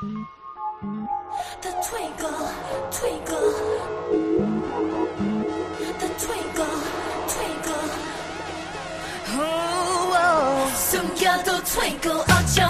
The twinkle, twinkle, the twinkle, twinkle, oh, 숨겨도 twinkle.